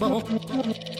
Bubble.